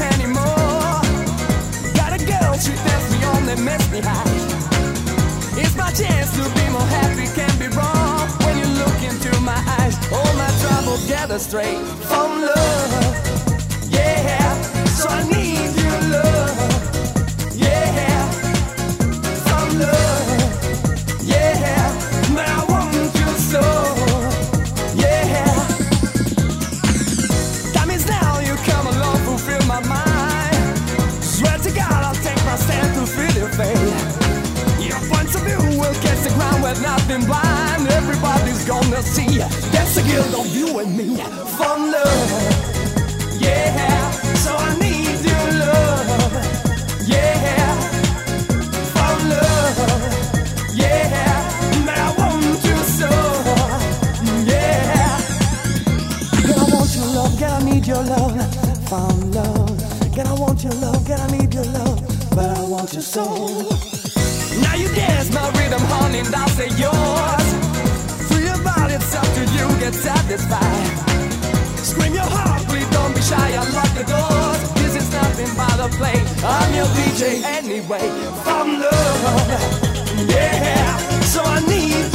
anymore. Got a girl, she me on. It's my chance to be more happy, can't be wrong. When you look into my eyes, all my troubles gather straight from love. Ground blind. Everybody's gonna see that's a guild of you and me from love. Yeah, so I need your love. Yeah, from love. Yeah, man, I want you so. Yeah, girl, I want your love, girl, I need your love. Found love, girl, I want your love, girl, I need your love, but I want your soul. Now you dance my rhythm, honey, I'll say yours. Free your it's up to you, get satisfied. Scream your heart, please don't be shy, the doors. This is nothing but a play. I'm your DJ anyway, from love. Yeah, so I need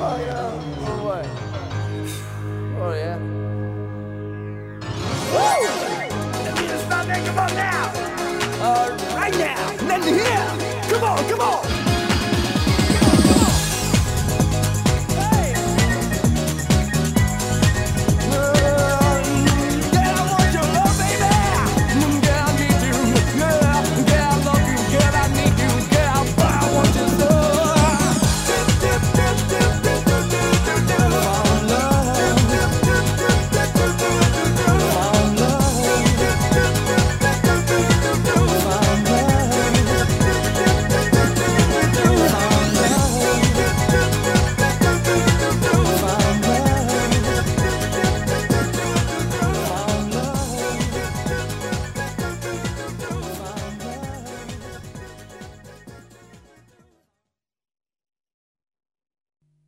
Oh, yeah. Oh. Oh, yeah. Come now. Uh, right now.